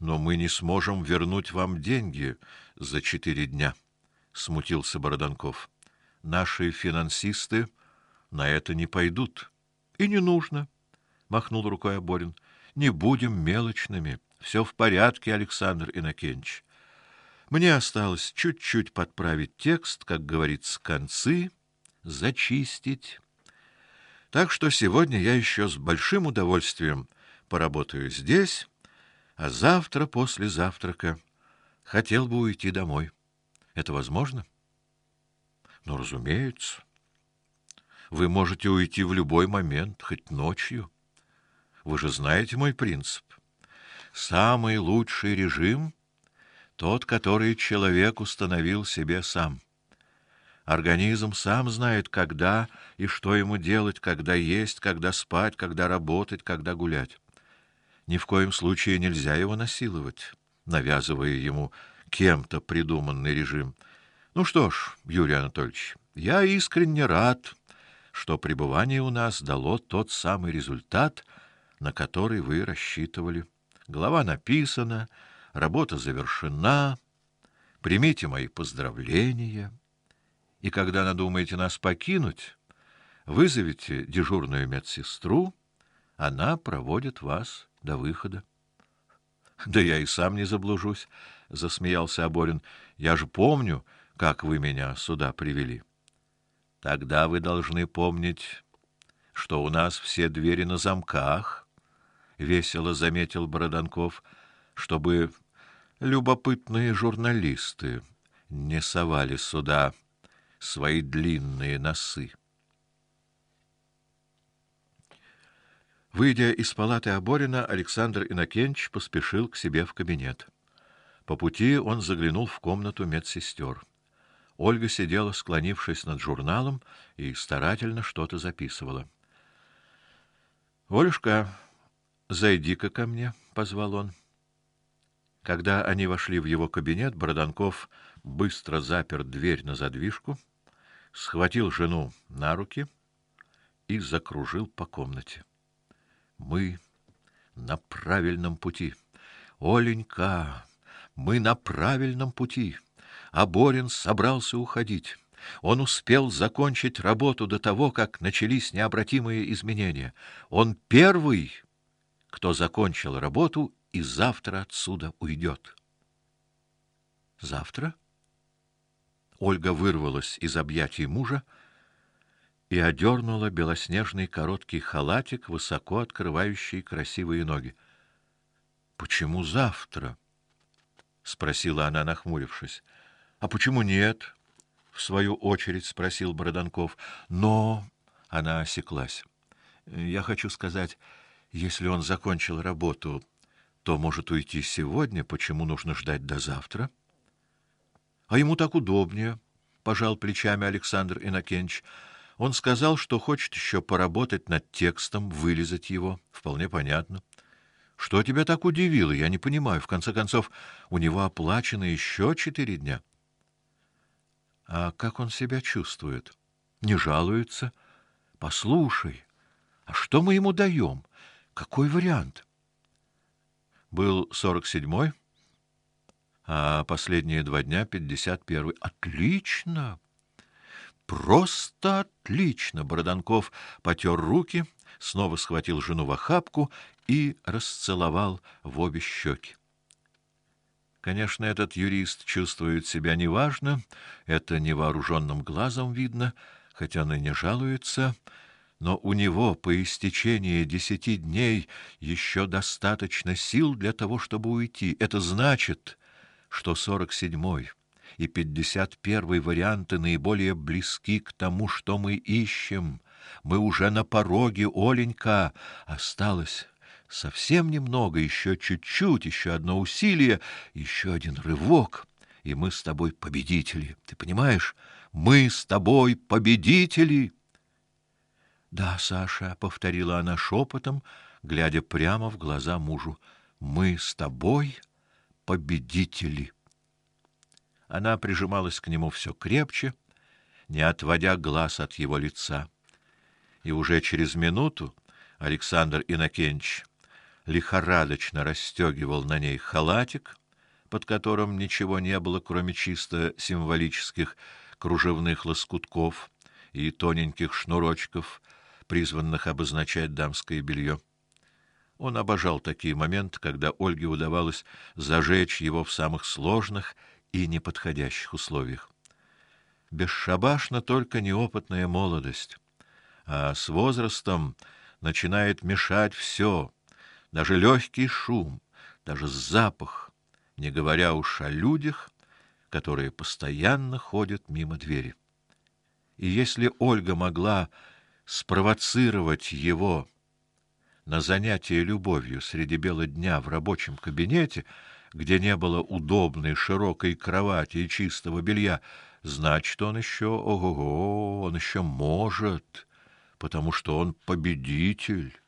Но мы не сможем вернуть вам деньги за четыре дня, смутился Бороданков. Наши финансисты на это не пойдут. И не нужно, махнул рукой Аборин. Не будем мелочными. Все в порядке, Александр Инакенч. Мне осталось чуть-чуть подправить текст, как говорится, концы зачистить. Так что сегодня я еще с большим удовольствием поработаю здесь, а завтра после завтрака хотел бы уйти домой. Это возможно? Ну, разумеется. Вы можете уйти в любой момент, хоть ночью. Вы же знаете мой принцип. Самый лучший режим тот, который человек установил себе сам. Организм сам знает, когда и что ему делать, когда есть, когда спать, когда работать, когда гулять. Ни в коем случае нельзя его насиловать, навязывая ему кем-то придуманный режим. Ну что ж, Юрий Анатольевич, я искренне рад, что пребывание у нас дало тот самый результат, на который вы рассчитывали. Глава написана, работа завершена. Примите мои поздравления. И когда надумаете нас покинуть, вызовите дежурную медсестру, она проводит вас до выхода. Да я и сам не заблужусь, засмеялся Аборин. Я же помню, как вы меня сюда привели. Тогда вы должны помнить, что у нас все двери на замках, весело заметил Бороданков, чтобы любопытные журналисты не совали сюда свои длинные носы. Выйдя из палаты Аборина, Александр Инакенч поспешил к себе в кабинет. По пути он заглянул в комнату медсестер. Ольга сидела, склонившись над журналом, и старательно что-то записывала. "Олюшка, зайди-ка ко мне", позвал он. Когда они вошли в его кабинет, Бороданков быстро запер дверь на задвижку, схватил жену на руки и закружил по комнате. Мы на правильном пути. Оленька, мы на правильном пути а Борин собрался уходить. Он успел закончить работу до того, как начались необратимые изменения. Он первый, кто закончил работу и завтра отсюда уйдет. Завтра Ольга вырвалась из объятий мужа и одернула белоснежный короткий халатик, высоко открывающий красивые ноги. Почему завтра? спросила она, нахмурившись. А почему нет? в свою очередь спросил Бороданков. Но она осеклась. Я хочу сказать, если он закончил работу, то может уйти сегодня, почему нужно ждать до завтра? А ему так удобнее, пожал плечами Александр Инакенч. Он сказал, что хочет еще поработать над текстом, вылезать его. Вполне понятно. Что тебя так удивило? Я не понимаю. В конце концов, у него оплачено еще четыре дня. А как он себя чувствует? Не жалуется? Послушай, а что мы ему даем? Какой вариант? Был сорок седьмой, а последние два дня пятьдесят первый. Отлично! Просто отлично! Бороданков потер руки, снова схватил жену в охапку и расцеловал в обе щеки. Конечно, этот юрист чувствует себя неважно, это невооруженным глазом видно, хотя он и не жалуется, но у него по истечении десяти дней еще достаточно сил для того, чтобы уйти. Это значит, что сорок седьмой и пятьдесят первый варианты наиболее близки к тому, что мы ищем. Мы уже на пороге, Оленька, осталось Совсем немного, еще чуть-чуть, еще одно усилие, еще один рывок, и мы с тобой победители. Ты понимаешь? Мы с тобой победители. Да, Саша, повторила она шепотом, глядя прямо в глаза мужу. Мы с тобой победители. Она прижималась к нему все крепче, не отводя глаз от его лица. И уже через минуту Александр Инакенч лихорадочно расстегивал на ней халатик, под которым ничего не было, кроме чисто символических кружевных лоскутков и тоненьких шнурочков, призванных обозначать дамское белье. Он обожал такие моменты, когда Ольге удавалось зажечь его в самых сложных и неподходящих условиях. Бесшабашна только неопытная молодость, а с возрастом начинает мешать все, даже легкий шум, даже запах, не говоря уж о людях, которые постоянно ходят мимо двери. И если Ольга могла спровоцировать его на занятие любовью среди бела дня в рабочем кабинете, где не было удобной широкой кровати и чистого белья, значит, он еще, ого-го, он еще может, потому что он победитель.